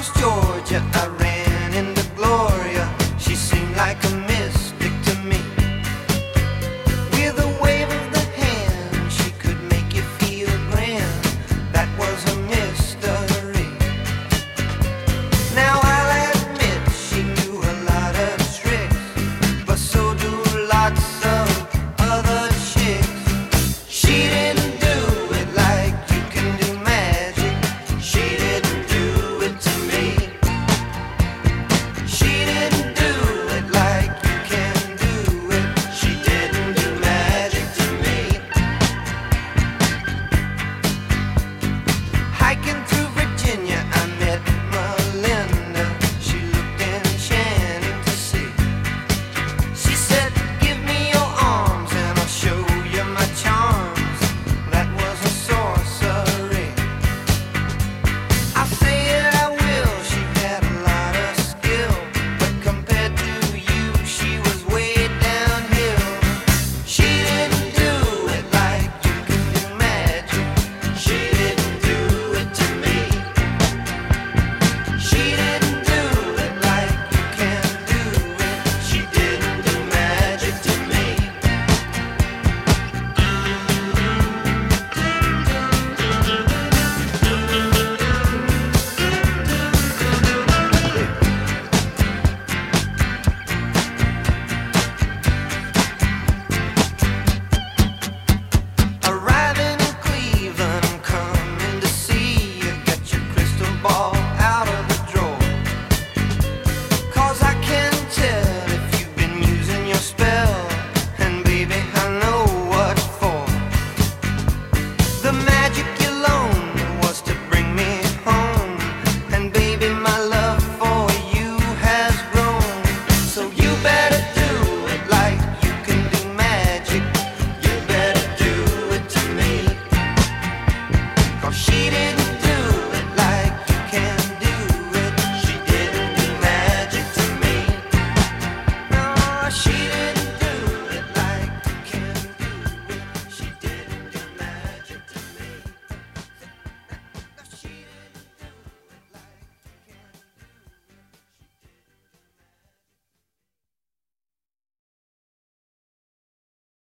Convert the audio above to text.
lost Georgia. I